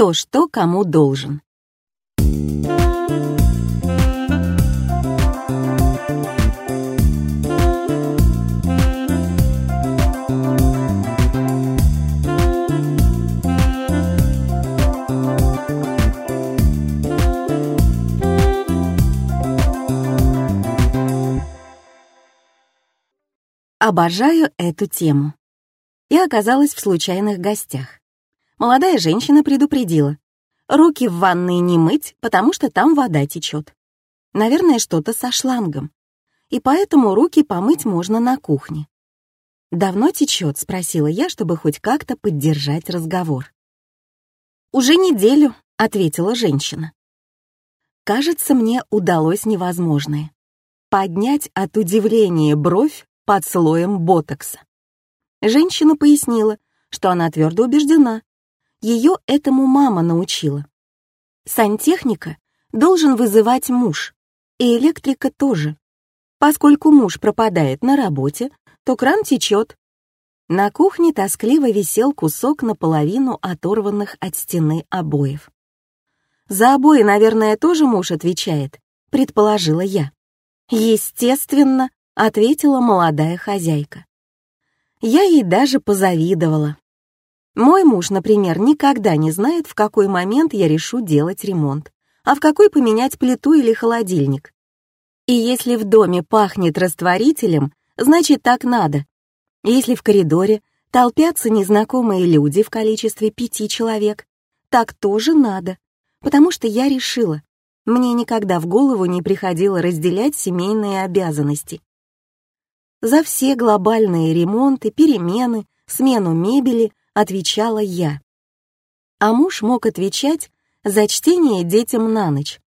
кто что кому должен. Обожаю эту тему. Я оказалась в случайных гостях. Молодая женщина предупредила. Руки в ванной не мыть, потому что там вода течет. Наверное, что-то со шлангом. И поэтому руки помыть можно на кухне. «Давно течет?» — спросила я, чтобы хоть как-то поддержать разговор. «Уже неделю», — ответила женщина. Кажется, мне удалось невозможное. Поднять от удивления бровь под слоем ботокса. Женщина пояснила, что она твердо убеждена. Ее этому мама научила. Сантехника должен вызывать муж, и электрика тоже. Поскольку муж пропадает на работе, то кран течет. На кухне тоскливо висел кусок наполовину оторванных от стены обоев. «За обои, наверное, тоже муж отвечает», — предположила я. «Естественно», — ответила молодая хозяйка. Я ей даже позавидовала. Мой муж, например, никогда не знает, в какой момент я решу делать ремонт, а в какой поменять плиту или холодильник. И если в доме пахнет растворителем, значит так надо. Если в коридоре толпятся незнакомые люди в количестве пяти человек, так тоже надо, потому что я решила, мне никогда в голову не приходило разделять семейные обязанности. За все глобальные ремонты, перемены, смену мебели отвечала я. А муж мог отвечать за чтение детям на ночь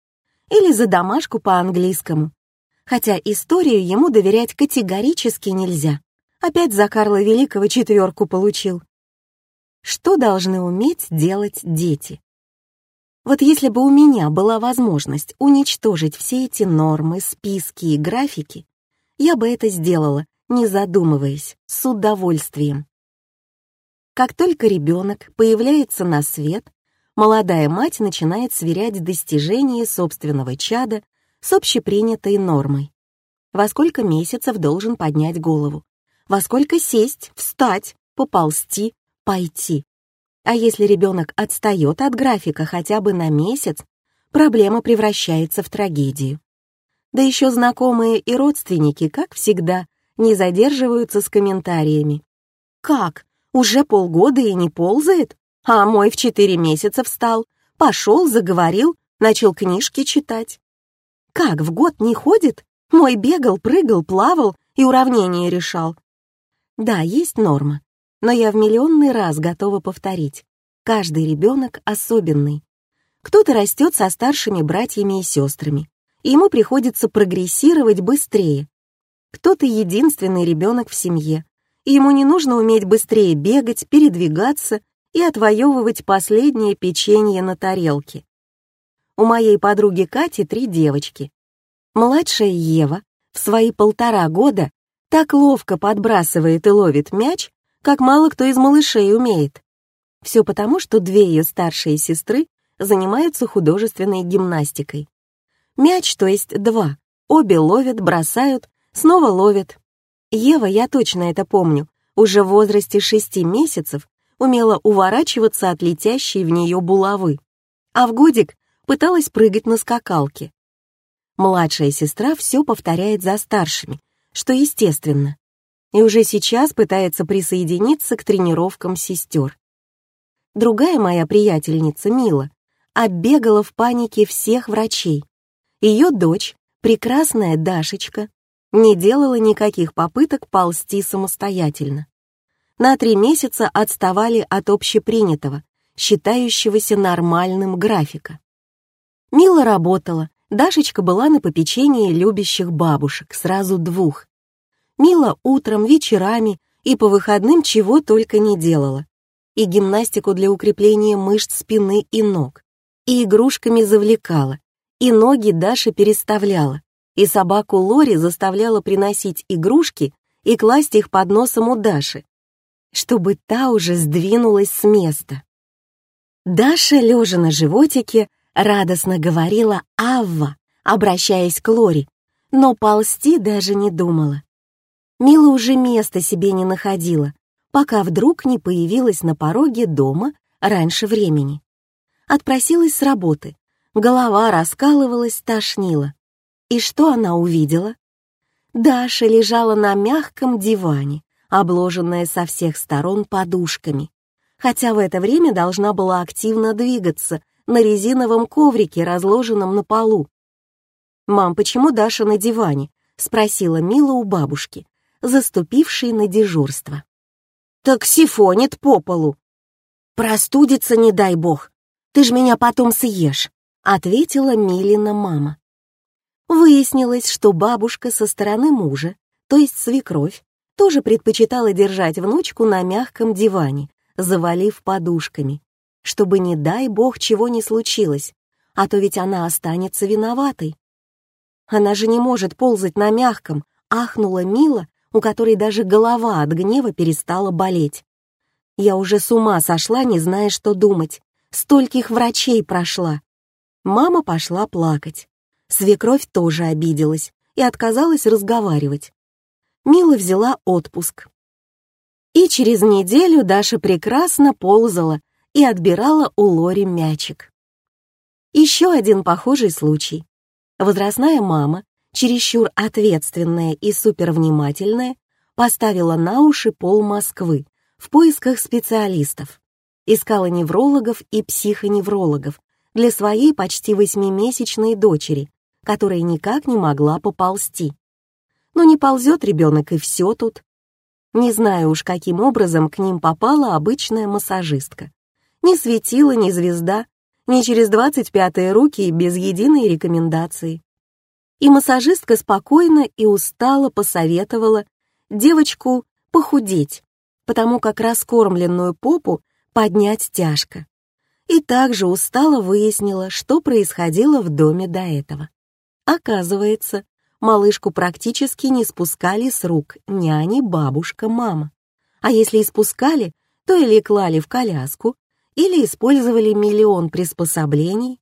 или за домашку по английскому. Хотя историю ему доверять категорически нельзя. Опять за Карла Великого четверку получил. Что должны уметь делать дети? Вот если бы у меня была возможность уничтожить все эти нормы, списки и графики, я бы это сделала, не задумываясь, с удовольствием. Как только ребенок появляется на свет, молодая мать начинает сверять достижения собственного чада с общепринятой нормой. Во сколько месяцев должен поднять голову? Во сколько сесть, встать, поползти, пойти? А если ребенок отстает от графика хотя бы на месяц, проблема превращается в трагедию. Да еще знакомые и родственники, как всегда, не задерживаются с комментариями. «Как? Уже полгода и не ползает? А мой в четыре месяца встал, пошел, заговорил, начал книжки читать. Как, в год не ходит? Мой бегал, прыгал, плавал и уравнения решал. Да, есть норма, но я в миллионный раз готова повторить. Каждый ребенок особенный. Кто-то растет со старшими братьями и сестрами, ему приходится прогрессировать быстрее. Кто-то единственный ребенок в семье, ему не нужно уметь быстрее бегать, передвигаться и отвоевывать последнее печенье на тарелке. У моей подруги Кати три девочки. Младшая Ева в свои полтора года так ловко подбрасывает и ловит мяч, как мало кто из малышей умеет. Все потому, что две ее старшие сестры занимаются художественной гимнастикой. Мяч, то есть два. Обе ловят, бросают, снова ловят. Ева, я точно это помню, уже в возрасте шести месяцев умела уворачиваться от летящей в нее булавы, а в годик пыталась прыгать на скакалке. Младшая сестра все повторяет за старшими, что естественно, и уже сейчас пытается присоединиться к тренировкам сестер. Другая моя приятельница, Мила, оббегала в панике всех врачей, ее дочь, прекрасная Дашечка, не делала никаких попыток ползти самостоятельно. На три месяца отставали от общепринятого, считающегося нормальным графика. Мила работала, Дашечка была на попечении любящих бабушек, сразу двух. Мила утром, вечерами и по выходным чего только не делала. И гимнастику для укрепления мышц спины и ног, и игрушками завлекала, и ноги Даша переставляла, и собаку Лори заставляла приносить игрушки и класть их под носом у Даши, чтобы та уже сдвинулась с места. Даша, лежа на животике, радостно говорила «Авва», обращаясь к Лори, но ползти даже не думала. Мила уже места себе не находила, пока вдруг не появилась на пороге дома раньше времени. Отпросилась с работы, голова раскалывалась, тошнила. И что она увидела? Даша лежала на мягком диване, обложенная со всех сторон подушками, хотя в это время должна была активно двигаться на резиновом коврике, разложенном на полу. «Мам, почему Даша на диване?» — спросила Мила у бабушки, заступившей на дежурство. «Так сифонит по полу». «Простудится, не дай бог. Ты ж меня потом съешь», — ответила Милина мама. Выяснилось, что бабушка со стороны мужа, то есть свекровь, тоже предпочитала держать внучку на мягком диване, завалив подушками, чтобы, не дай бог, чего не случилось, а то ведь она останется виноватой. Она же не может ползать на мягком, ахнула Мила, у которой даже голова от гнева перестала болеть. Я уже с ума сошла, не зная, что думать. Стольких врачей прошла. Мама пошла плакать. Свекровь тоже обиделась и отказалась разговаривать. Мила взяла отпуск. И через неделю Даша прекрасно ползала и отбирала у Лори мячик. Еще один похожий случай. Возрастная мама, чересчур ответственная и супервнимательная, поставила на уши пол Москвы в поисках специалистов. Искала неврологов и психоневрологов для своей почти восьмимесячной дочери, которая никак не могла поползти. Но не ползет ребенок, и все тут. Не знаю уж, каким образом к ним попала обычная массажистка. Ни светила, ни звезда, ни через двадцать пятые руки без единой рекомендации. И массажистка спокойно и устало посоветовала девочку похудеть, потому как раскормленную попу поднять тяжко. И также устало выяснила, что происходило в доме до этого. Оказывается, малышку практически не спускали с рук няни, бабушка, мама. А если и спускали, то или клали в коляску, или использовали миллион приспособлений,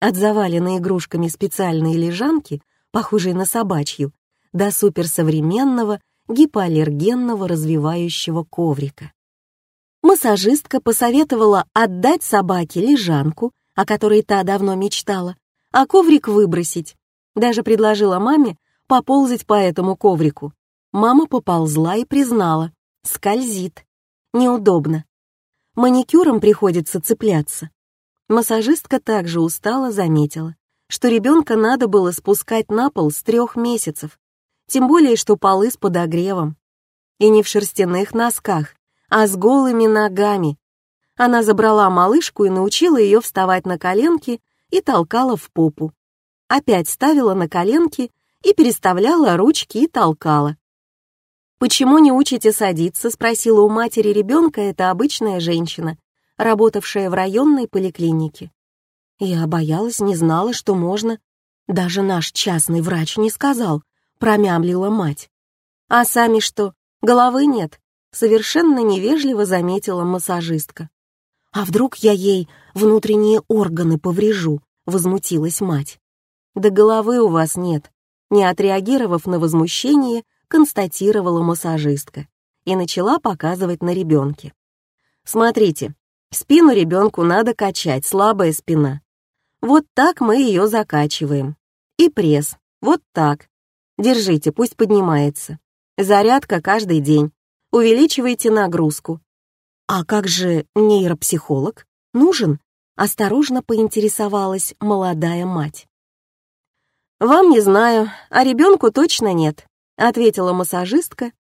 от заваленной игрушками специальной лежанки, похожей на собачью, до суперсовременного гипоаллергенного развивающего коврика. Массажистка посоветовала отдать собаке лежанку, о которой та давно мечтала, а коврик выбросить. Даже предложила маме поползать по этому коврику. Мама поползла и признала. Скользит. Неудобно маникюром приходится цепляться. Массажистка также устала заметила, что ребенка надо было спускать на пол с трех месяцев, тем более, что полы с подогревом. И не в шерстяных носках, а с голыми ногами. Она забрала малышку и научила ее вставать на коленки и толкала в попу. Опять ставила на коленки и переставляла ручки и толкала. «Почему не учите садиться?» — спросила у матери ребенка эта обычная женщина, работавшая в районной поликлинике. Я боялась, не знала, что можно. Даже наш частный врач не сказал, промямлила мать. «А сами что, головы нет?» — совершенно невежливо заметила массажистка. «А вдруг я ей внутренние органы поврежу?» — возмутилась мать. «Да головы у вас нет», — не отреагировав на возмущение, констатировала массажистка и начала показывать на ребенке. Смотрите, спину ребенку надо качать, слабая спина. Вот так мы ее закачиваем. И пресс, вот так. Держите, пусть поднимается. Зарядка каждый день. Увеличивайте нагрузку. А как же нейропсихолог? Нужен? Осторожно поинтересовалась молодая мать. Вам не знаю, а ребенку точно нет ответила массажистка,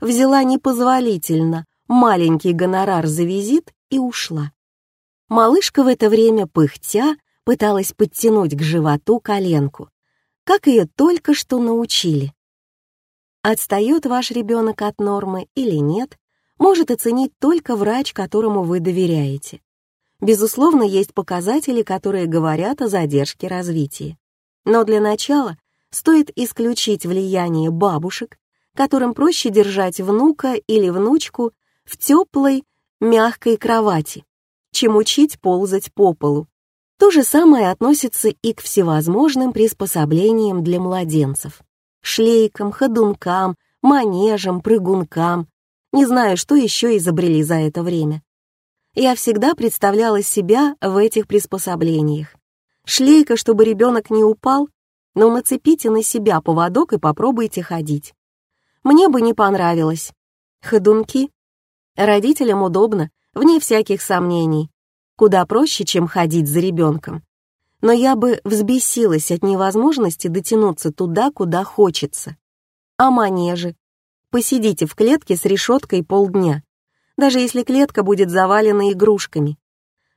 взяла непозволительно маленький гонорар за визит и ушла. Малышка в это время, пыхтя, пыталась подтянуть к животу коленку, как ее только что научили. Отстает ваш ребенок от нормы или нет, может оценить только врач, которому вы доверяете. Безусловно, есть показатели, которые говорят о задержке развития. Но для начала стоит исключить влияние бабушек, которым проще держать внука или внучку в теплой, мягкой кровати, чем учить ползать по полу. То же самое относится и к всевозможным приспособлениям для младенцев. Шлейкам, ходункам, манежам, прыгункам. Не знаю, что еще изобрели за это время. Я всегда представляла себя в этих приспособлениях. Шлейка, чтобы ребенок не упал, но нацепите на себя поводок и попробуйте ходить. Мне бы не понравилось. Ходунки. Родителям удобно, вне всяких сомнений. Куда проще, чем ходить за ребенком. Но я бы взбесилась от невозможности дотянуться туда, куда хочется. А манежи? Посидите в клетке с решеткой полдня, даже если клетка будет завалена игрушками.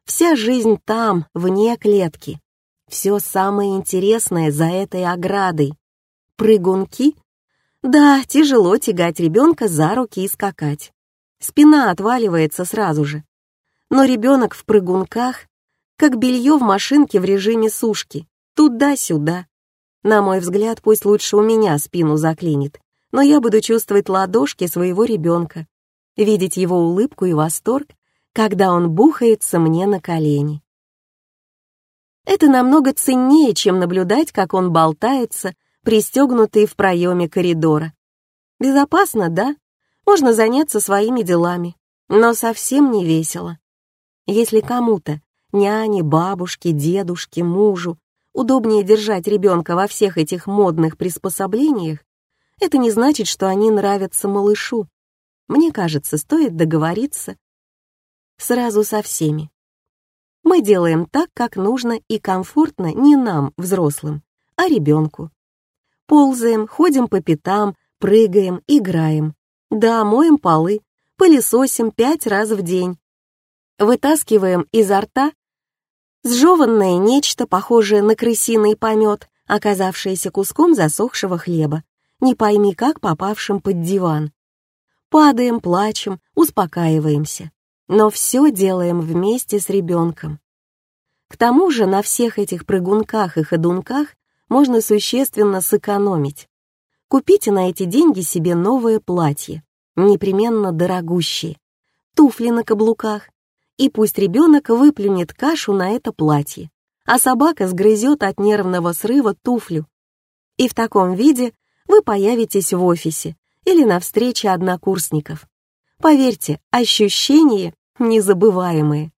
Вся жизнь там, вне клетки. Все самое интересное за этой оградой. Прыгунки? Да, тяжело тягать ребенка за руки и скакать. Спина отваливается сразу же. Но ребенок в прыгунках, как белье в машинке в режиме сушки, туда-сюда. На мой взгляд, пусть лучше у меня спину заклинит, но я буду чувствовать ладошки своего ребенка, видеть его улыбку и восторг, когда он бухается мне на колени. Это намного ценнее, чем наблюдать, как он болтается, пристегнутый в проеме коридора. Безопасно, да? Можно заняться своими делами, но совсем не весело. Если кому-то, няне, бабушке, дедушке, мужу, удобнее держать ребенка во всех этих модных приспособлениях, это не значит, что они нравятся малышу. Мне кажется, стоит договориться сразу со всеми. Мы делаем так, как нужно и комфортно не нам, взрослым, а ребенку. Ползаем, ходим по пятам, прыгаем, играем. Да, моем полы, пылесосим пять раз в день. Вытаскиваем изо рта сжеванное нечто, похожее на крысиный помет, оказавшееся куском засохшего хлеба, не пойми как попавшим под диван. Падаем, плачем, успокаиваемся но все делаем вместе с ребенком. К тому же на всех этих прыгунках и ходунках можно существенно сэкономить. Купите на эти деньги себе новое платье, непременно дорогущее, туфли на каблуках, и пусть ребенок выплюнет кашу на это платье, а собака сгрызет от нервного срыва туфлю. И в таком виде вы появитесь в офисе или на встрече однокурсников. Поверьте, ощущение незабываемые,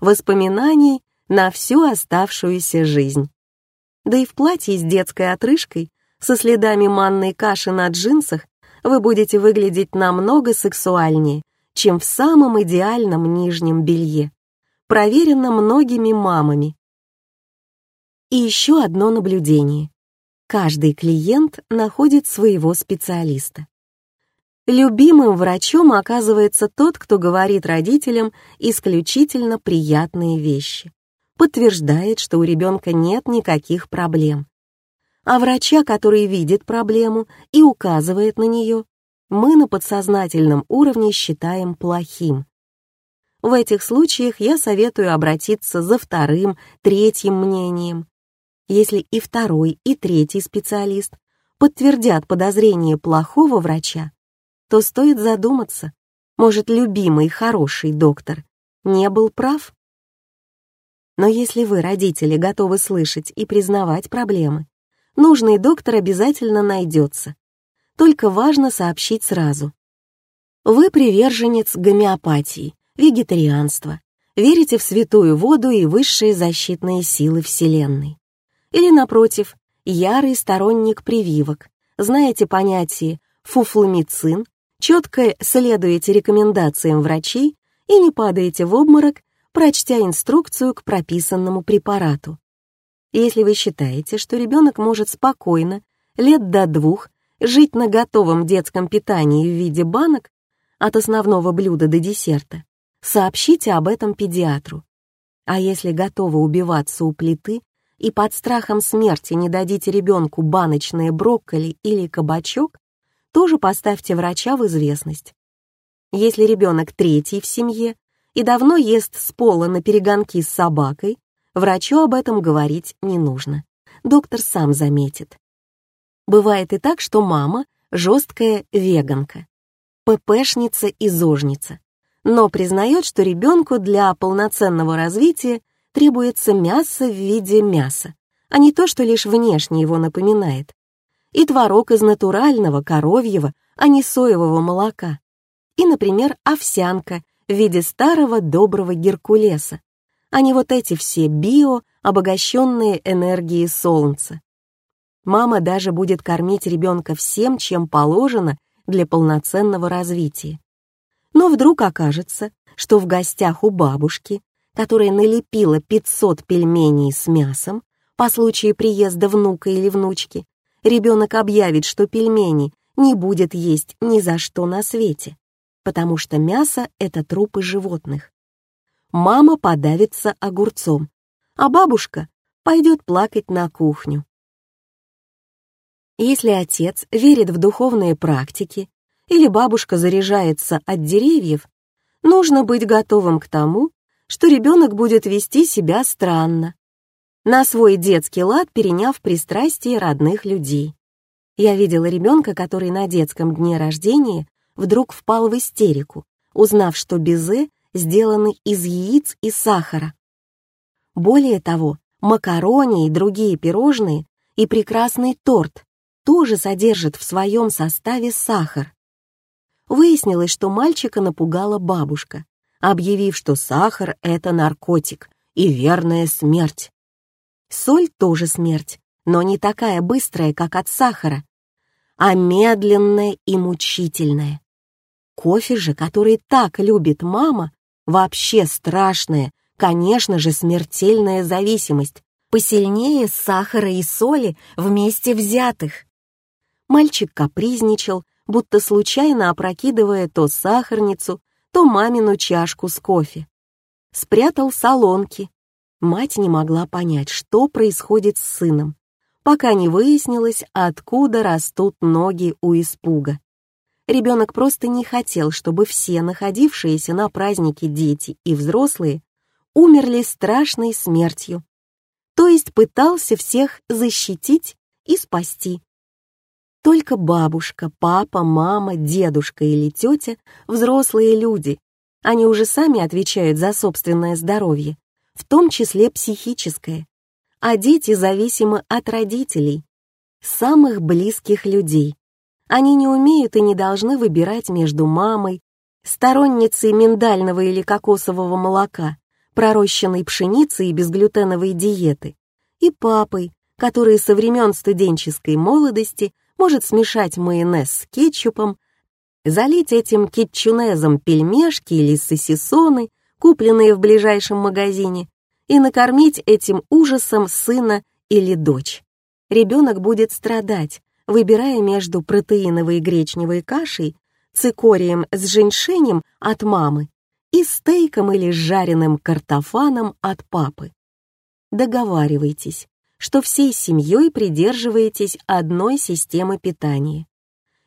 воспоминаний на всю оставшуюся жизнь. Да и в платье с детской отрыжкой, со следами манной каши на джинсах, вы будете выглядеть намного сексуальнее, чем в самом идеальном нижнем белье, проверено многими мамами. И еще одно наблюдение. Каждый клиент находит своего специалиста. Любимым врачом оказывается тот, кто говорит родителям исключительно приятные вещи, подтверждает, что у ребенка нет никаких проблем. А врача, который видит проблему и указывает на нее, мы на подсознательном уровне считаем плохим. В этих случаях я советую обратиться за вторым, третьим мнением. Если и второй, и третий специалист подтвердят подозрение плохого врача, то стоит задуматься, может, любимый хороший доктор не был прав? Но если вы, родители, готовы слышать и признавать проблемы, нужный доктор обязательно найдется. Только важно сообщить сразу. Вы приверженец гомеопатии, вегетарианства, верите в святую воду и высшие защитные силы Вселенной. Или, напротив, ярый сторонник прививок, знаете понятие фуфломицин четко следуете рекомендациям врачей и не падаете в обморок, прочтя инструкцию к прописанному препарату. Если вы считаете, что ребенок может спокойно, лет до двух, жить на готовом детском питании в виде банок, от основного блюда до десерта, сообщите об этом педиатру. А если готовы убиваться у плиты и под страхом смерти не дадите ребенку баночные брокколи или кабачок, тоже поставьте врача в известность. Если ребенок третий в семье и давно ест с пола на перегонки с собакой, врачу об этом говорить не нужно. Доктор сам заметит. Бывает и так, что мама — жесткая веганка, ППшница и зожница. но признает, что ребенку для полноценного развития требуется мясо в виде мяса, а не то, что лишь внешне его напоминает. И творог из натурального коровьего, а не соевого молока. И, например, овсянка в виде старого доброго геркулеса, а не вот эти все био, обогащенные энергией солнца. Мама даже будет кормить ребенка всем, чем положено для полноценного развития. Но вдруг окажется, что в гостях у бабушки, которая налепила 500 пельменей с мясом по случаю приезда внука или внучки, ребенок объявит, что пельмени не будет есть ни за что на свете, потому что мясо — это трупы животных. Мама подавится огурцом, а бабушка пойдет плакать на кухню. Если отец верит в духовные практики или бабушка заряжается от деревьев, нужно быть готовым к тому, что ребенок будет вести себя странно, на свой детский лад переняв пристрастие родных людей. Я видела ребенка, который на детском дне рождения вдруг впал в истерику, узнав, что безе сделаны из яиц и сахара. Более того, макарони и другие пирожные и прекрасный торт тоже содержат в своем составе сахар. Выяснилось, что мальчика напугала бабушка, объявив, что сахар — это наркотик и верная смерть. Соль тоже смерть, но не такая быстрая, как от сахара, а медленная и мучительная. Кофе же, который так любит мама, вообще страшная, конечно же, смертельная зависимость, посильнее сахара и соли вместе взятых. Мальчик капризничал, будто случайно опрокидывая то сахарницу, то мамину чашку с кофе. Спрятал солонки. Мать не могла понять, что происходит с сыном, пока не выяснилось, откуда растут ноги у испуга. Ребенок просто не хотел, чтобы все находившиеся на празднике дети и взрослые умерли страшной смертью. То есть пытался всех защитить и спасти. Только бабушка, папа, мама, дедушка или тетя — взрослые люди. Они уже сами отвечают за собственное здоровье, в том числе психическое. А дети зависимы от родителей, самых близких людей. Они не умеют и не должны выбирать между мамой, сторонницей миндального или кокосового молока, пророщенной пшеницы и безглютеновой диеты, и папой, который со времен студенческой молодости может смешать майонез с кетчупом, залить этим кетчунезом пельмешки или сосисоны, купленные в ближайшем магазине, и накормить этим ужасом сына или дочь. Ребенок будет страдать, выбирая между протеиновой гречневой кашей, цикорием с женьшенем от мамы и стейком или жареным картофаном от папы. Договаривайтесь, что всей семьей придерживаетесь одной системы питания.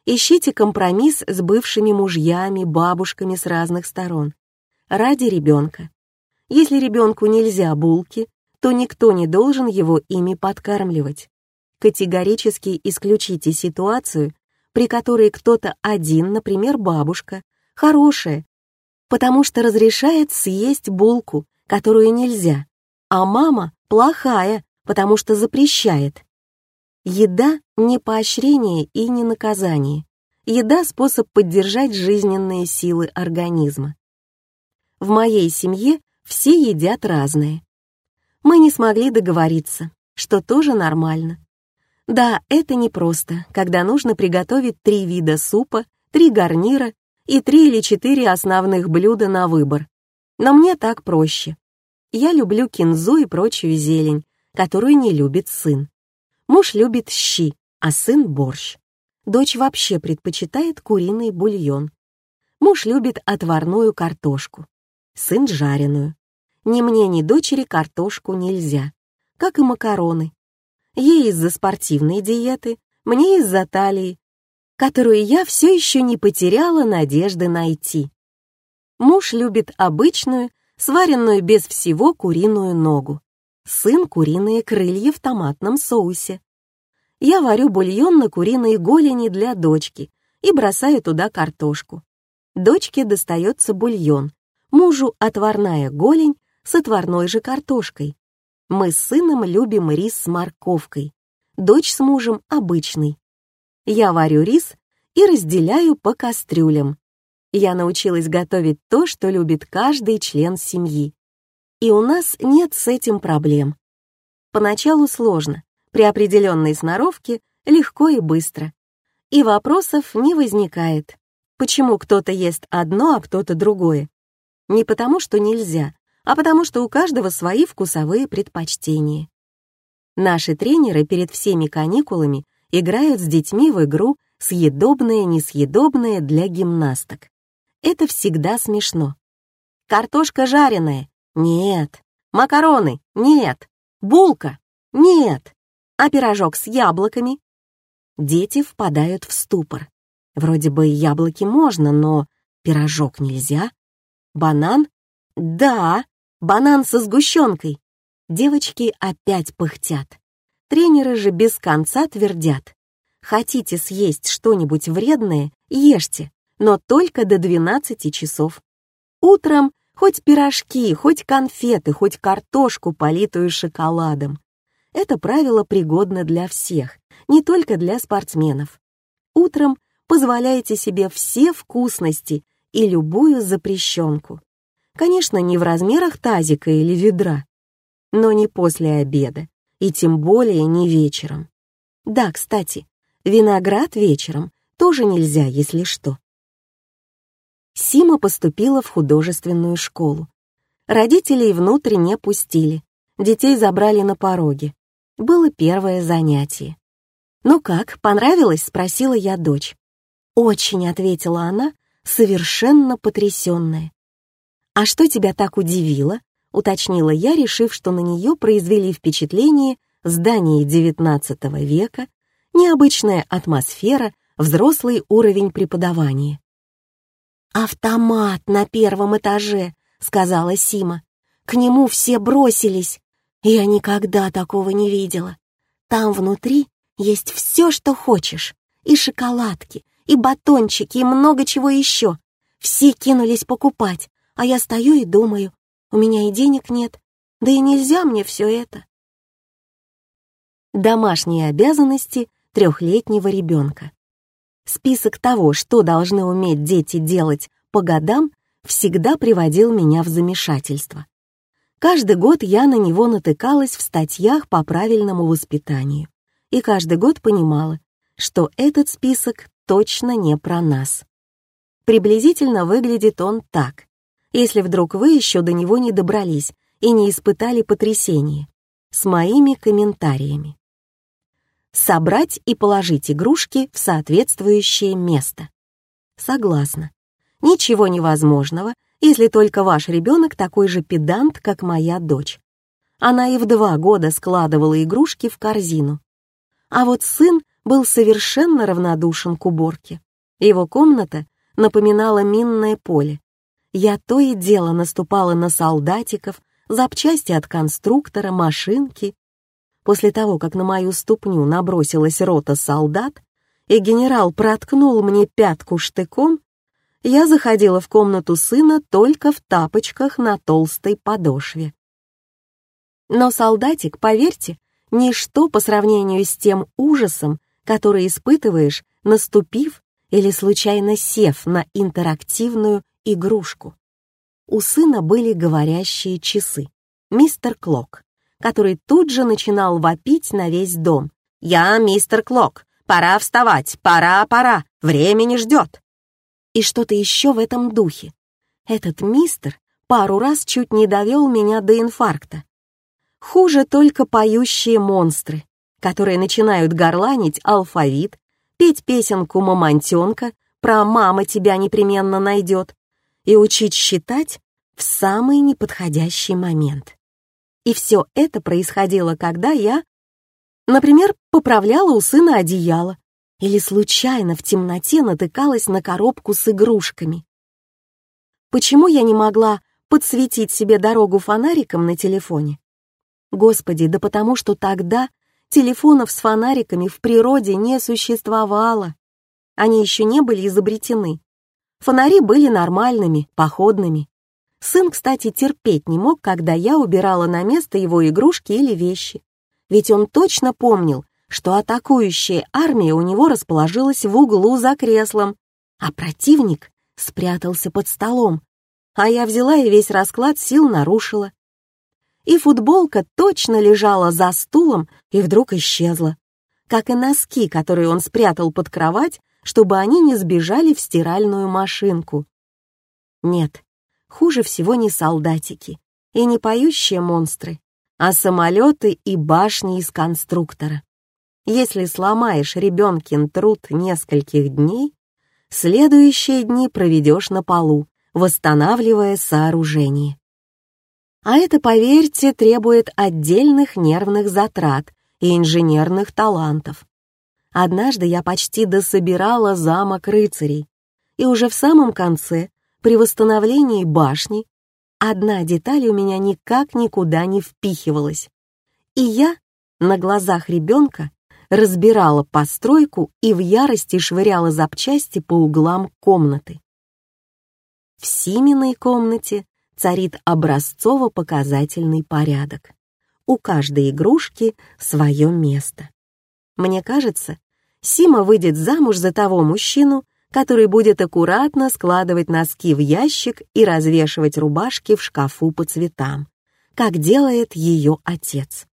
Ищите компромисс с бывшими мужьями, бабушками с разных сторон. Ради ребенка. Если ребенку нельзя булки, то никто не должен его ими подкармливать. Категорически исключите ситуацию, при которой кто-то один, например, бабушка, хорошая, потому что разрешает съесть булку, которую нельзя, а мама плохая, потому что запрещает. Еда — не поощрение и не наказание. Еда — способ поддержать жизненные силы организма. В моей семье все едят разное. Мы не смогли договориться, что тоже нормально. Да, это непросто, когда нужно приготовить три вида супа, три гарнира и три или четыре основных блюда на выбор. Но мне так проще. Я люблю кинзу и прочую зелень, которую не любит сын. Муж любит щи, а сын — борщ. Дочь вообще предпочитает куриный бульон. Муж любит отварную картошку, сын — жареную. Ни мне, ни дочери картошку нельзя, как и макароны. Ей из-за спортивной диеты, мне из-за талии, которую я все еще не потеряла надежды найти. Муж любит обычную, сваренную без всего куриную ногу сын куриные крылья в томатном соусе. Я варю бульон на куриные голени для дочки и бросаю туда картошку. Дочке достается бульон, Мужу отварная голень с отварной же картошкой. Мы с сыном любим рис с морковкой. Дочь с мужем обычный. Я варю рис и разделяю по кастрюлям. Я научилась готовить то, что любит каждый член семьи. И у нас нет с этим проблем. Поначалу сложно, при определенной сноровке легко и быстро. И вопросов не возникает. Почему кто-то ест одно, а кто-то другое? Не потому, что нельзя, а потому, что у каждого свои вкусовые предпочтения. Наши тренеры перед всеми каникулами играют с детьми в игру «Съедобное-несъедобное для гимнасток». Это всегда смешно. Картошка жареная? Нет. Макароны? Нет. Булка? Нет. А пирожок с яблоками? Дети впадают в ступор. Вроде бы яблоки можно, но пирожок нельзя. Банан? Да, банан со сгущенкой. Девочки опять пыхтят. Тренеры же без конца твердят. Хотите съесть что-нибудь вредное, ешьте но только до 12 часов. Утром хоть пирожки, хоть конфеты, хоть картошку, политую шоколадом. Это правило пригодно для всех, не только для спортсменов. Утром позволяйте себе все вкусности и любую запрещенку. Конечно, не в размерах тазика или ведра, но не после обеда, и тем более не вечером. Да, кстати, виноград вечером тоже нельзя, если что. Сима поступила в художественную школу. Родителей внутрь не пустили, детей забрали на пороге. Было первое занятие. «Ну как, понравилось?» — спросила я дочь. «Очень», — ответила она, совершенно потрясенная. «А что тебя так удивило?» — уточнила я, решив, что на нее произвели впечатление здание XIX века, необычная атмосфера, взрослый уровень преподавания. «Автомат на первом этаже», — сказала Сима. «К нему все бросились. Я никогда такого не видела. Там внутри есть все, что хочешь. И шоколадки, и батончики, и много чего еще. Все кинулись покупать, а я стою и думаю, у меня и денег нет, да и нельзя мне все это». Домашние обязанности трехлетнего ребенка. Список того, что должны уметь дети делать по годам, всегда приводил меня в замешательство. Каждый год я на него натыкалась в статьях по правильному воспитанию. И каждый год понимала, что этот список точно не про нас. Приблизительно выглядит он так, если вдруг вы еще до него не добрались и не испытали потрясения, с моими комментариями собрать и положить игрушки в соответствующее место. Согласна. Ничего невозможного, если только ваш ребенок такой же педант, как моя дочь. Она и в два года складывала игрушки в корзину. А вот сын был совершенно равнодушен к уборке. Его комната напоминала минное поле. Я то и дело наступала на солдатиков, запчасти от конструктора, машинки После того, как на мою ступню набросилась рота солдат, и генерал проткнул мне пятку штыком, я заходила в комнату сына только в тапочках на толстой подошве. Но солдатик, поверьте, ничто по сравнению с тем ужасом, который испытываешь, наступив или случайно сев на интерактивную игрушку. У сына были говорящие часы, мистер Клок который тут же начинал вопить на весь дом. «Я мистер Клок! Пора вставать! Пора, пора! Время не ждет!» И что-то еще в этом духе. Этот мистер пару раз чуть не довел меня до инфаркта. Хуже только поющие монстры, которые начинают горланить алфавит, петь песенку «Мамонтенка» про «Мама тебя непременно найдет» и учить считать в самый неподходящий момент. И все это происходило, когда я, например, поправляла у сына одеяло или случайно в темноте натыкалась на коробку с игрушками. Почему я не могла подсветить себе дорогу фонариком на телефоне? Господи, да потому что тогда телефонов с фонариками в природе не существовало. Они еще не были изобретены. Фонари были нормальными, походными. Сын, кстати, терпеть не мог, когда я убирала на место его игрушки или вещи. Ведь он точно помнил, что атакующая армия у него расположилась в углу за креслом, а противник спрятался под столом, а я взяла и весь расклад сил нарушила. И футболка точно лежала за стулом и вдруг исчезла, как и носки, которые он спрятал под кровать, чтобы они не сбежали в стиральную машинку. Нет, хуже всего не солдатики и не поющие монстры, а самолеты и башни из конструктора. Если сломаешь ребенкин труд нескольких дней, следующие дни проведешь на полу, восстанавливая сооружение. А это, поверьте, требует отдельных нервных затрат и инженерных талантов. Однажды я почти дособирала замок рыцарей, и уже в самом конце, при восстановлении башни, одна деталь у меня никак никуда не впихивалась. И я на глазах ребенка разбирала постройку и в ярости швыряла запчасти по углам комнаты. В Симиной комнате царит образцово-показательный порядок. У каждой игрушки свое место. Мне кажется, Сима выйдет замуж за того мужчину, который будет аккуратно складывать носки в ящик и развешивать рубашки в шкафу по цветам, как делает ее отец.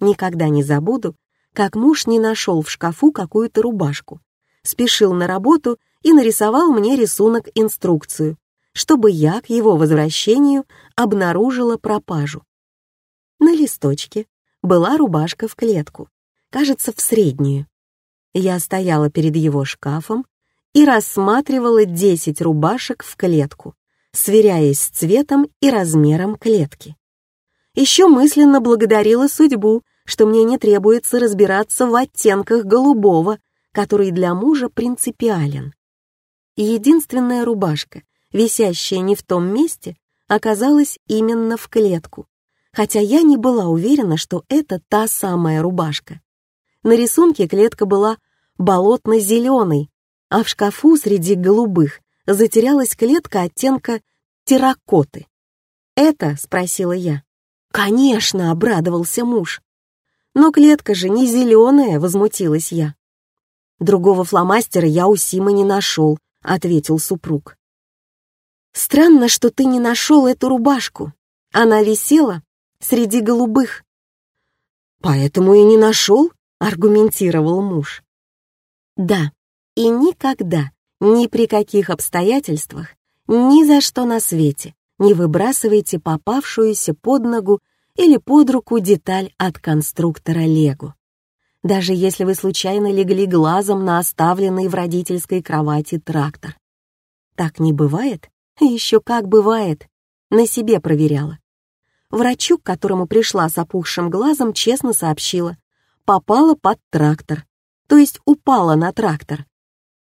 Никогда не забуду, как муж не нашел в шкафу какую-то рубашку, спешил на работу и нарисовал мне рисунок-инструкцию, чтобы я к его возвращению обнаружила пропажу. На листочке была рубашка в клетку, кажется, в среднюю. Я стояла перед его шкафом и рассматривала 10 рубашек в клетку, сверяясь с цветом и размером клетки. Еще мысленно благодарила судьбу, что мне не требуется разбираться в оттенках голубого, который для мужа принципиален. единственная рубашка, висящая не в том месте, оказалась именно в клетку, хотя я не была уверена, что это та самая рубашка. На рисунке клетка была болотно-зеленой, а в шкафу среди голубых затерялась клетка оттенка терракоты. «Это?» — спросила я. «Конечно!» — обрадовался муж. «Но клетка же не зеленая», — возмутилась я. «Другого фломастера я у Симы не нашел», — ответил супруг. «Странно, что ты не нашел эту рубашку. Она висела среди голубых». «Поэтому и не нашел», — аргументировал муж. «Да, и никогда, ни при каких обстоятельствах, ни за что на свете не выбрасывайте попавшуюся под ногу или под руку деталь от конструктора Лего. Даже если вы случайно легли глазом на оставленный в родительской кровати трактор. Так не бывает? Еще как бывает. На себе проверяла. Врачу, к которому пришла с опухшим глазом, честно сообщила. Попала под трактор. То есть упала на трактор.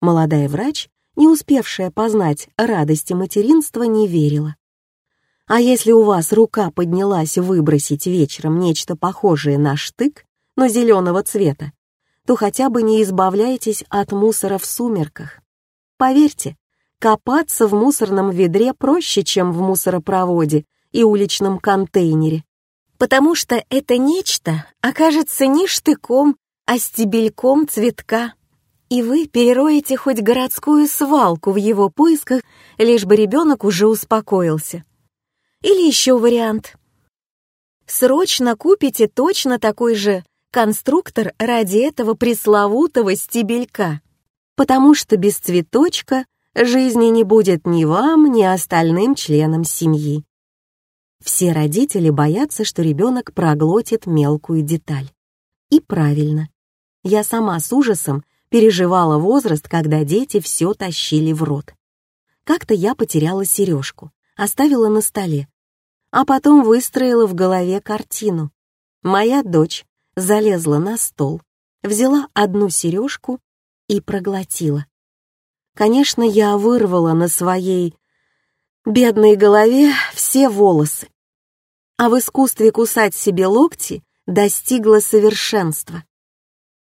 Молодая врач, не успевшая познать радости материнства, не верила. А если у вас рука поднялась выбросить вечером нечто похожее на штык, но зеленого цвета, то хотя бы не избавляйтесь от мусора в сумерках. Поверьте, копаться в мусорном ведре проще, чем в мусоропроводе и уличном контейнере, потому что это нечто окажется не штыком, а стебельком цветка. И вы перероете хоть городскую свалку в его поисках, лишь бы ребенок уже успокоился. Или еще вариант. Срочно купите точно такой же конструктор ради этого пресловутого стебелька, потому что без цветочка жизни не будет ни вам, ни остальным членам семьи. Все родители боятся, что ребенок проглотит мелкую деталь. И правильно. Я сама с ужасом переживала возраст, когда дети все тащили в рот. Как-то я потеряла сережку, оставила на столе, а потом выстроила в голове картину. Моя дочь залезла на стол, взяла одну сережку и проглотила. Конечно, я вырвала на своей бедной голове все волосы, а в искусстве кусать себе локти достигла совершенства.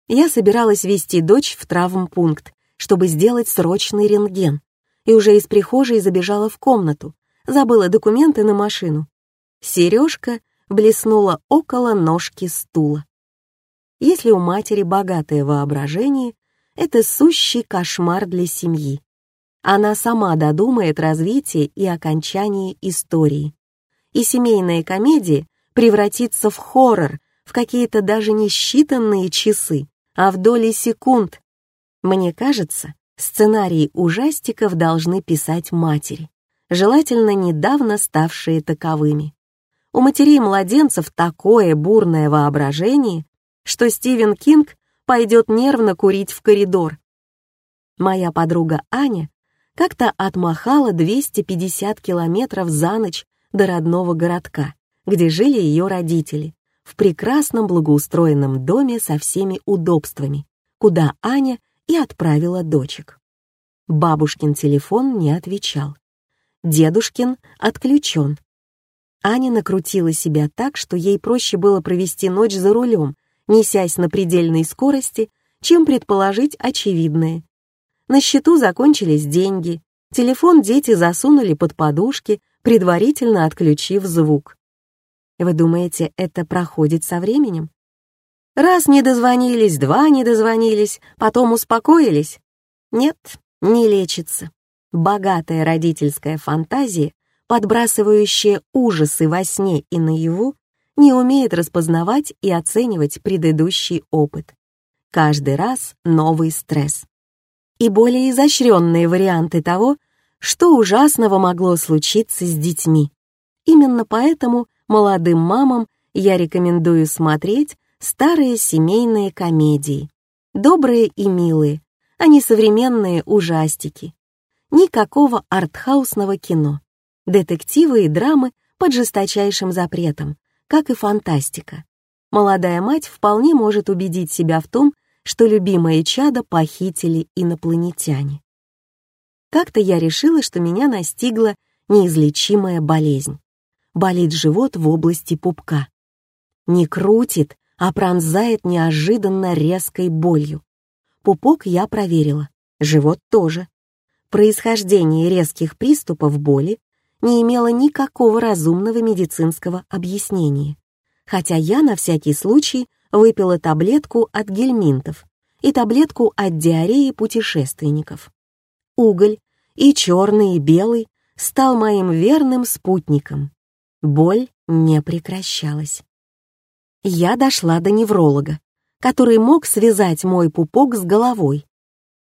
Я собиралась вести дочь в травмпункт, чтобы сделать срочный рентген, и уже из прихожей забежала в комнату, забыла документы на машину. Сережка блеснула около ножки стула. Если у матери богатое воображение, это сущий кошмар для семьи. Она сама додумает развитие и окончание истории. И семейная комедия превратится в хоррор в какие-то даже не считанные часы, а в доли секунд. Мне кажется, сценарии ужастиков должны писать матери, желательно недавно ставшие таковыми. У матерей младенцев такое бурное воображение, что Стивен Кинг пойдет нервно курить в коридор. Моя подруга Аня как-то отмахала 250 километров за ночь до родного городка, где жили ее родители, в прекрасном благоустроенном доме со всеми удобствами, куда Аня и отправила дочек. Бабушкин телефон не отвечал. Дедушкин отключен. Аня накрутила себя так, что ей проще было провести ночь за рулем, несясь на предельной скорости, чем предположить очевидное. На счету закончились деньги, телефон дети засунули под подушки, предварительно отключив звук. Вы думаете, это проходит со временем? Раз не дозвонились, два не дозвонились, потом успокоились? Нет, не лечится. Богатая родительская фантазия, подбрасывающая ужасы во сне и наяву, не умеет распознавать и оценивать предыдущий опыт. Каждый раз новый стресс. И более изощренные варианты того, что ужасного могло случиться с детьми. Именно поэтому молодым мамам я рекомендую смотреть старые семейные комедии. Добрые и милые, а не современные ужастики. Никакого артхаусного кино. Детективы и драмы под жесточайшим запретом, как и фантастика. Молодая мать вполне может убедить себя в том, что любимое чадо похитили инопланетяне. Как-то я решила, что меня настигла неизлечимая болезнь болит живот в области пупка. Не крутит, а пронзает неожиданно резкой болью. Пупок я проверила, живот тоже. Происхождение резких приступов боли не имело никакого разумного медицинского объяснения, хотя я на всякий случай выпила таблетку от гельминтов и таблетку от диареи путешественников. Уголь, и черный, и белый, стал моим верным спутником. Боль не прекращалась. Я дошла до невролога, который мог связать мой пупок с головой.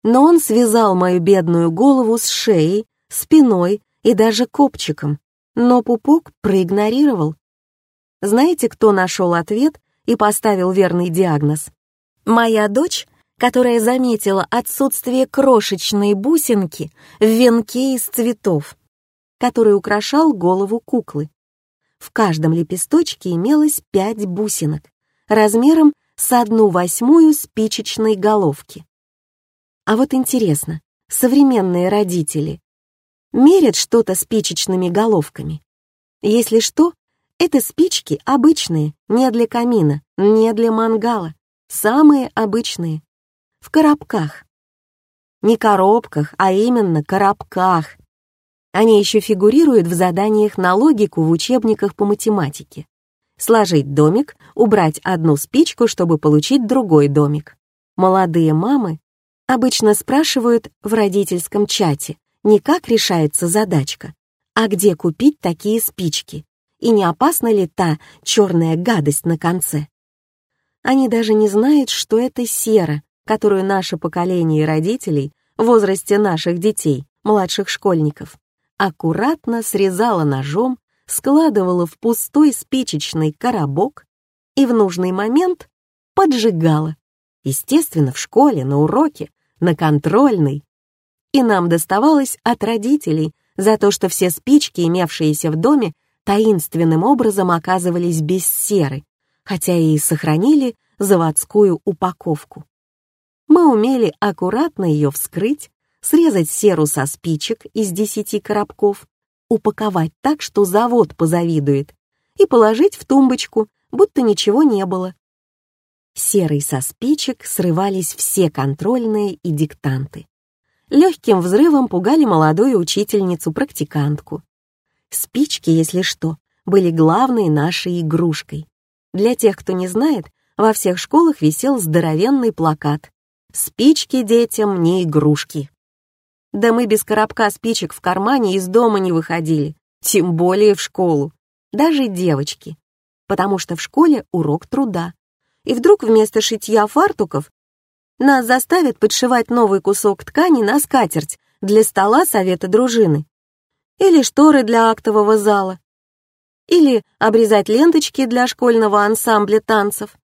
Но он связал мою бедную голову с шеей, спиной и даже копчиком, но пупок проигнорировал. Знаете, кто нашел ответ и поставил верный диагноз? Моя дочь, которая заметила отсутствие крошечной бусинки в венке из цветов, который украшал голову куклы. В каждом лепесточке имелось пять бусинок, размером с одну восьмую спичечной головки. А вот интересно, современные родители мерят что-то спичечными головками? Если что, это спички обычные, не для камина, не для мангала, самые обычные, в коробках. Не коробках, а именно коробках, они еще фигурируют в заданиях на логику в учебниках по математике. Сложить домик, убрать одну спичку, чтобы получить другой домик. Молодые мамы обычно спрашивают в родительском чате, не как решается задачка, а где купить такие спички, и не опасна ли та черная гадость на конце. Они даже не знают, что это сера, которую наше поколение родителей в возрасте наших детей, младших школьников, аккуратно срезала ножом, складывала в пустой спичечный коробок и в нужный момент поджигала. Естественно, в школе, на уроке, на контрольной. И нам доставалось от родителей за то, что все спички, имевшиеся в доме, таинственным образом оказывались без серы, хотя и сохранили заводскую упаковку. Мы умели аккуратно ее вскрыть, срезать серу со спичек из десяти коробков, упаковать так, что завод позавидует, и положить в тумбочку, будто ничего не было. Серой со спичек срывались все контрольные и диктанты. Легким взрывом пугали молодую учительницу-практикантку. Спички, если что, были главной нашей игрушкой. Для тех, кто не знает, во всех школах висел здоровенный плакат «Спички детям не игрушки». Да мы без коробка спичек в кармане из дома не выходили, тем более в школу. Даже девочки. Потому что в школе урок труда. И вдруг вместо шитья фартуков нас заставят подшивать новый кусок ткани на скатерть для стола совета дружины. Или шторы для актового зала. Или обрезать ленточки для школьного ансамбля танцев,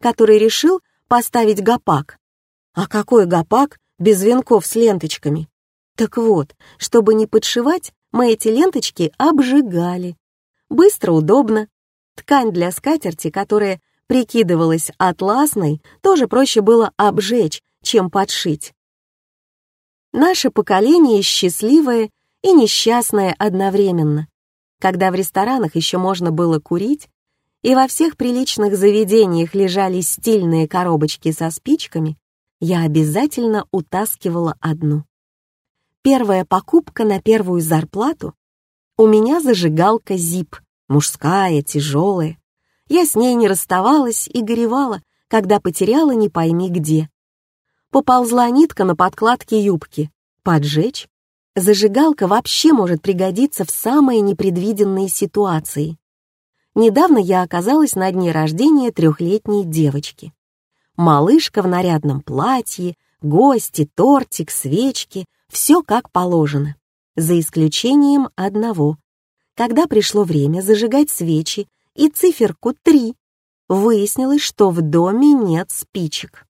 который решил поставить гопак. А какой гопак без венков с ленточками? Так вот, чтобы не подшивать, мы эти ленточки обжигали. Быстро, удобно. Ткань для скатерти, которая прикидывалась атласной, тоже проще было обжечь, чем подшить. Наше поколение счастливое и несчастное одновременно. Когда в ресторанах еще можно было курить, и во всех приличных заведениях лежали стильные коробочки со спичками, я обязательно утаскивала одну. Первая покупка на первую зарплату — у меня зажигалка ZIP, мужская, тяжелая. Я с ней не расставалась и горевала, когда потеряла не пойми где. Поползла нитка на подкладке юбки. Поджечь? Зажигалка вообще может пригодиться в самые непредвиденные ситуации. Недавно я оказалась на дне рождения трехлетней девочки. Малышка в нарядном платье, гости, тортик, свечки — все как положено. За исключением одного. Когда пришло время зажигать свечи и циферку 3, выяснилось, что в доме нет спичек.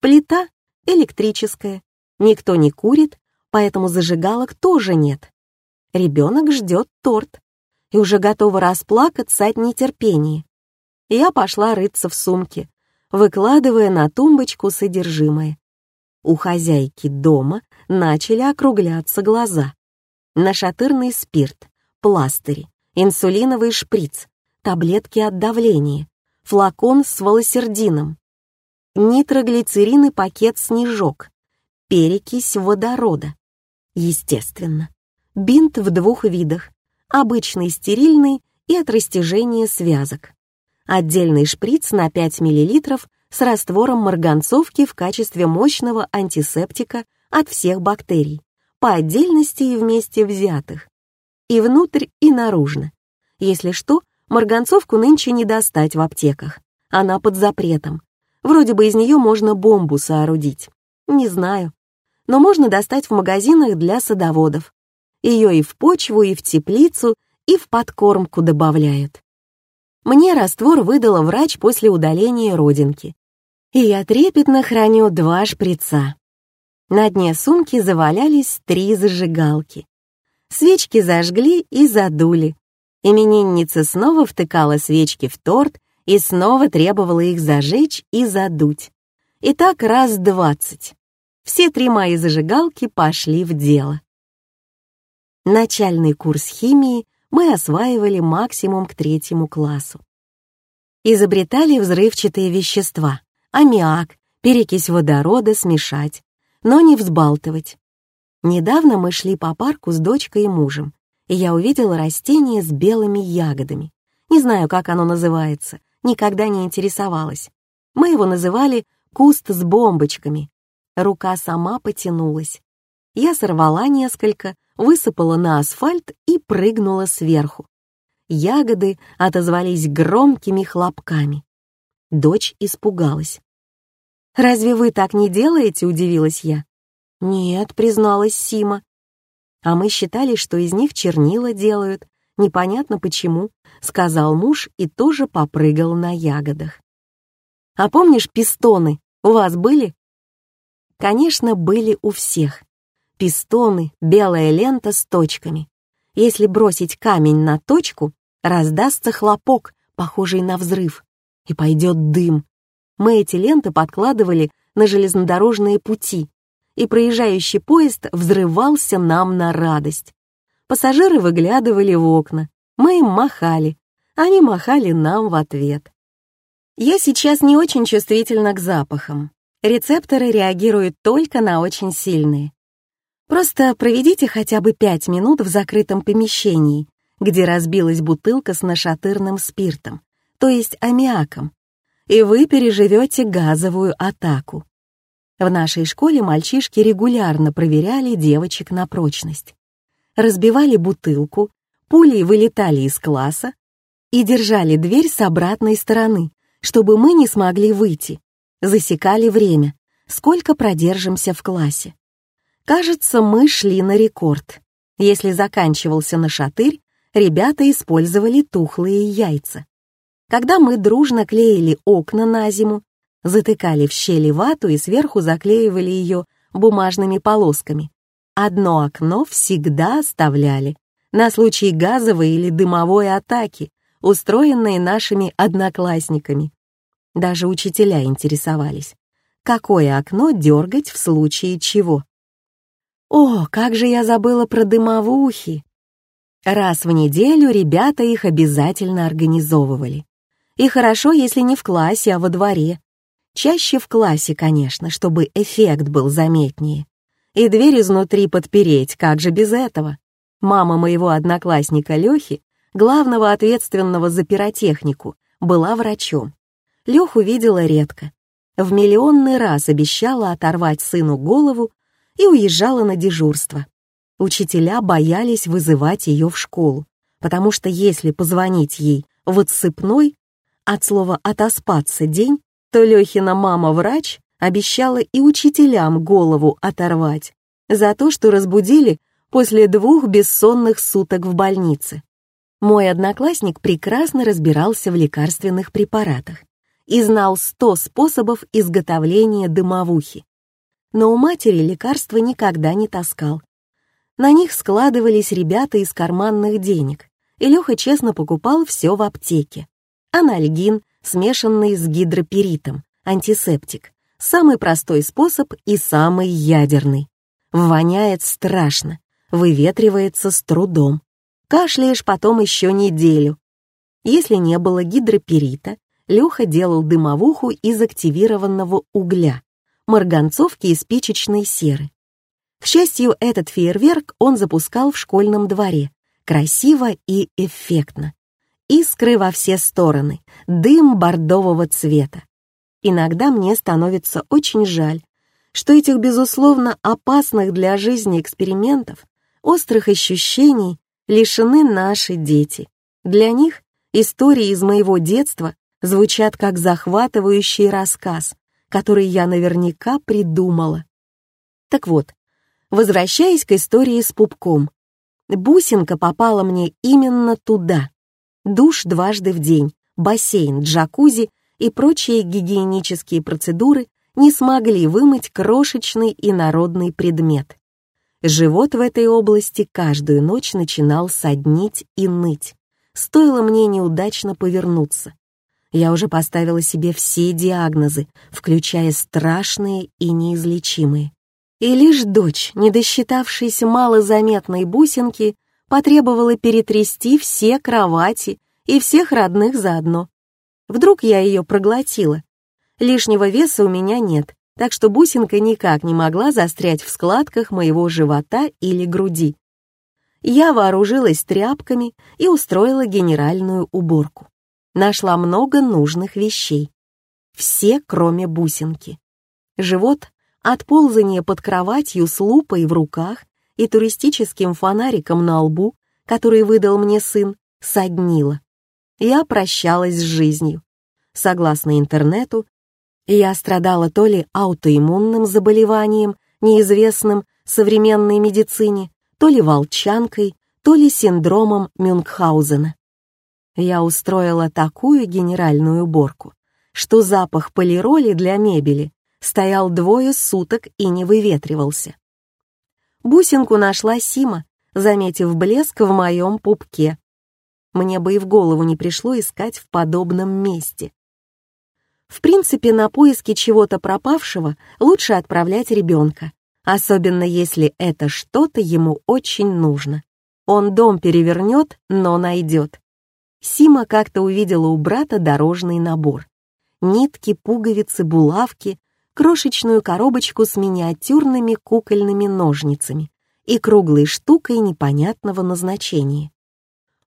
Плита электрическая, никто не курит, поэтому зажигалок тоже нет. Ребенок ждет торт и уже готова расплакаться от нетерпения. Я пошла рыться в сумке, выкладывая на тумбочку содержимое. У хозяйки дома начали округляться глаза. Нашатырный спирт, пластыри, инсулиновый шприц, таблетки от давления, флакон с волосердином, нитроглицерин и пакет-снежок, перекись водорода. Естественно. Бинт в двух видах, обычный стерильный и от растяжения связок. Отдельный шприц на 5 мл с раствором марганцовки в качестве мощного антисептика от всех бактерий, по отдельности и вместе взятых. И внутрь, и наружно. Если что, марганцовку нынче не достать в аптеках. Она под запретом. Вроде бы из нее можно бомбу соорудить. Не знаю. Но можно достать в магазинах для садоводов. Ее и в почву, и в теплицу, и в подкормку добавляют. Мне раствор выдала врач после удаления родинки. И я трепетно храню два шприца. На дне сумки завалялись три зажигалки. Свечки зажгли и задули. Именинница снова втыкала свечки в торт и снова требовала их зажечь и задуть. И так раз двадцать. Все три мои зажигалки пошли в дело. Начальный курс химии мы осваивали максимум к третьему классу. Изобретали взрывчатые вещества, аммиак, перекись водорода смешать, но не взбалтывать. Недавно мы шли по парку с дочкой и мужем, и я увидела растение с белыми ягодами. Не знаю, как оно называется, никогда не интересовалась. Мы его называли «куст с бомбочками». Рука сама потянулась. Я сорвала несколько, высыпала на асфальт и прыгнула сверху. Ягоды отозвались громкими хлопками. Дочь испугалась. «Разве вы так не делаете?» — удивилась я. «Нет», — призналась Сима. «А мы считали, что из них чернила делают. Непонятно почему», — сказал муж и тоже попрыгал на ягодах. «А помнишь пистоны? У вас были?» Конечно, были у всех. Пистоны, белая лента с точками. Если бросить камень на точку, раздастся хлопок, похожий на взрыв, и пойдет дым. Мы эти ленты подкладывали на железнодорожные пути, и проезжающий поезд взрывался нам на радость. Пассажиры выглядывали в окна, мы им махали, они махали нам в ответ. Я сейчас не очень чувствительна к запахам. Рецепторы реагируют только на очень сильные. Просто проведите хотя бы пять минут в закрытом помещении, где разбилась бутылка с нашатырным спиртом, то есть аммиаком, и вы переживете газовую атаку. В нашей школе мальчишки регулярно проверяли девочек на прочность. Разбивали бутылку, пулей вылетали из класса и держали дверь с обратной стороны, чтобы мы не смогли выйти. Засекали время, сколько продержимся в классе. Кажется, мы шли на рекорд. Если заканчивался на шатырь, ребята использовали тухлые яйца. Когда мы дружно клеили окна на зиму, затыкали в щели вату и сверху заклеивали ее бумажными полосками, одно окно всегда оставляли на случай газовой или дымовой атаки, устроенной нашими одноклассниками. Даже учителя интересовались, какое окно дергать в случае чего. О, как же я забыла про дымовухи! Раз в неделю ребята их обязательно организовывали. И хорошо, если не в классе, а во дворе. Чаще в классе, конечно, чтобы эффект был заметнее. И дверь изнутри подпереть, как же без этого? Мама моего одноклассника Лёхи, главного ответственного за пиротехнику, была врачом. Лёху видела редко. В миллионный раз обещала оторвать сыну голову и уезжала на дежурство. Учителя боялись вызывать ее в школу, потому что если позвонить ей в отсыпной, от слова «отоспаться» день, то Лехина мама-врач обещала и учителям голову оторвать за то, что разбудили после двух бессонных суток в больнице. Мой одноклассник прекрасно разбирался в лекарственных препаратах и знал сто способов изготовления дымовухи. Но у матери лекарства никогда не таскал. На них складывались ребята из карманных денег, и Леха честно покупал все в аптеке анальгин, смешанный с гидроперитом, антисептик. Самый простой способ и самый ядерный. Воняет страшно, выветривается с трудом. Кашляешь потом еще неделю. Если не было гидроперита, Леха делал дымовуху из активированного угля, марганцовки и спичечной серы. К счастью, этот фейерверк он запускал в школьном дворе, красиво и эффектно искры во все стороны, дым бордового цвета. Иногда мне становится очень жаль, что этих, безусловно, опасных для жизни экспериментов, острых ощущений лишены наши дети. Для них истории из моего детства звучат как захватывающий рассказ, который я наверняка придумала. Так вот, возвращаясь к истории с пупком, бусинка попала мне именно туда, душ дважды в день, бассейн, джакузи и прочие гигиенические процедуры не смогли вымыть крошечный и народный предмет. Живот в этой области каждую ночь начинал соднить и ныть. Стоило мне неудачно повернуться. Я уже поставила себе все диагнозы, включая страшные и неизлечимые. И лишь дочь, не досчитавшаяся малозаметной бусинки, потребовала перетрясти все кровати и всех родных заодно. Вдруг я ее проглотила. Лишнего веса у меня нет, так что бусинка никак не могла застрять в складках моего живота или груди. Я вооружилась тряпками и устроила генеральную уборку. Нашла много нужных вещей. Все, кроме бусинки. Живот от ползания под кроватью с лупой в руках и туристическим фонариком на лбу, который выдал мне сын, соднило. Я прощалась с жизнью. Согласно интернету, я страдала то ли аутоиммунным заболеванием, неизвестным современной медицине, то ли волчанкой, то ли синдромом Мюнхгаузена. Я устроила такую генеральную уборку, что запах полироли для мебели стоял двое суток и не выветривался. Бусинку нашла Сима, заметив блеск в моем пупке. Мне бы и в голову не пришло искать в подобном месте. В принципе, на поиски чего-то пропавшего лучше отправлять ребенка, особенно если это что-то ему очень нужно. Он дом перевернет, но найдет. Сима как-то увидела у брата дорожный набор. Нитки, пуговицы, булавки, крошечную коробочку с миниатюрными кукольными ножницами и круглой штукой непонятного назначения.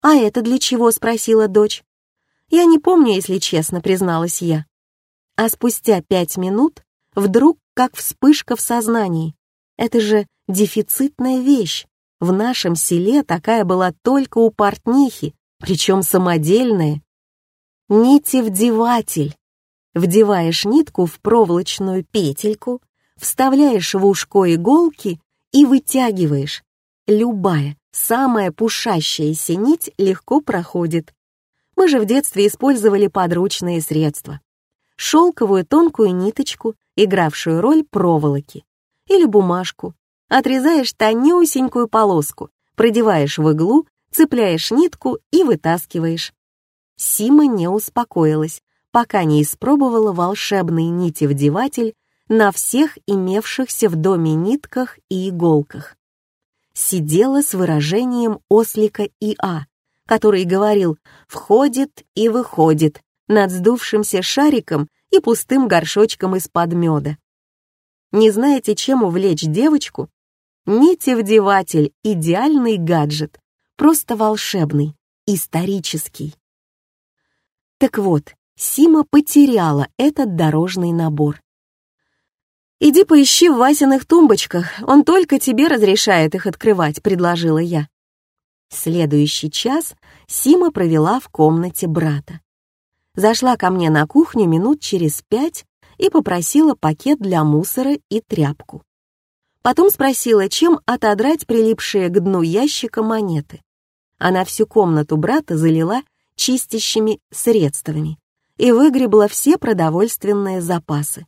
«А это для чего?» — спросила дочь. «Я не помню, если честно», — призналась я. А спустя пять минут вдруг как вспышка в сознании. Это же дефицитная вещь. В нашем селе такая была только у портнихи, причем самодельная. Нити-вдеватель. Вдеваешь нитку в проволочную петельку, вставляешь в ушко иголки и вытягиваешь. Любая, самая пушащаяся нить легко проходит. Мы же в детстве использовали подручные средства. Шелковую тонкую ниточку, игравшую роль проволоки. Или бумажку. Отрезаешь тонюсенькую полоску, продеваешь в иглу, цепляешь нитку и вытаскиваешь. Сима не успокоилась, пока не испробовала волшебный нитевдеватель на всех имевшихся в доме нитках и иголках. Сидела с выражением ослика Иа, который говорил «входит и выходит» над сдувшимся шариком и пустым горшочком из-под меда. Не знаете, чем увлечь девочку? Нитевдеватель — идеальный гаджет, просто волшебный, исторический. Так вот, Сима потеряла этот дорожный набор. «Иди поищи в Васиных тумбочках, он только тебе разрешает их открывать», — предложила я. Следующий час Сима провела в комнате брата. Зашла ко мне на кухню минут через пять и попросила пакет для мусора и тряпку. Потом спросила, чем отодрать прилипшие к дну ящика монеты. Она всю комнату брата залила чистящими средствами и выгребла все продовольственные запасы.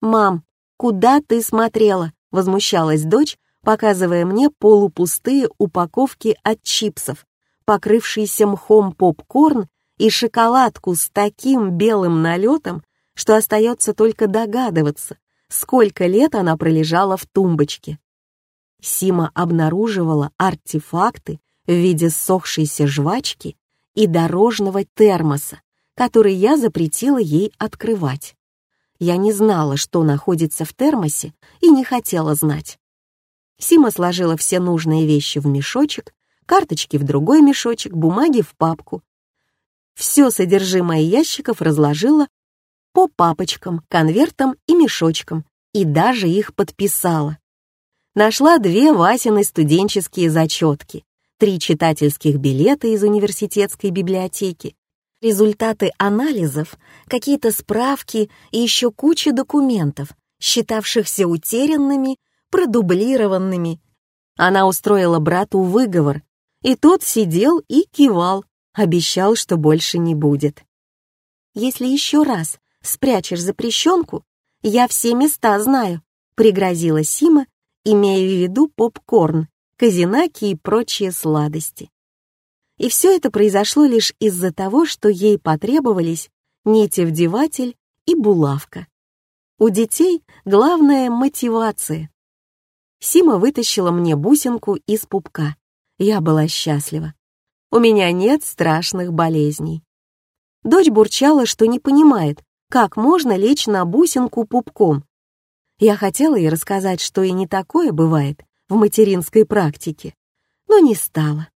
«Мам, куда ты смотрела?» — возмущалась дочь, показывая мне полупустые упаковки от чипсов, покрывшийся мхом попкорн и шоколадку с таким белым налетом, что остается только догадываться, сколько лет она пролежала в тумбочке. Сима обнаруживала артефакты в виде сохшейся жвачки и дорожного термоса, который я запретила ей открывать. Я не знала, что находится в термосе, и не хотела знать. Сима сложила все нужные вещи в мешочек, карточки в другой мешочек, бумаги в папку. Все содержимое ящиков разложила по папочкам, конвертам и мешочкам, и даже их подписала. Нашла две Васины студенческие зачетки, три читательских билета из университетской библиотеки, результаты анализов, какие-то справки и еще куча документов, считавшихся утерянными, продублированными. Она устроила брату выговор, и тот сидел и кивал, обещал, что больше не будет. «Если еще раз спрячешь запрещенку, я все места знаю», — пригрозила Сима, имея в виду попкорн, казинаки и прочие сладости. И все это произошло лишь из-за того, что ей потребовались нитевдеватель и булавка. У детей главная мотивация. Сима вытащила мне бусинку из пупка. Я была счастлива. У меня нет страшных болезней. Дочь бурчала, что не понимает, как можно лечь на бусинку пупком. Я хотела ей рассказать, что и не такое бывает, в материнской практике, но не стала.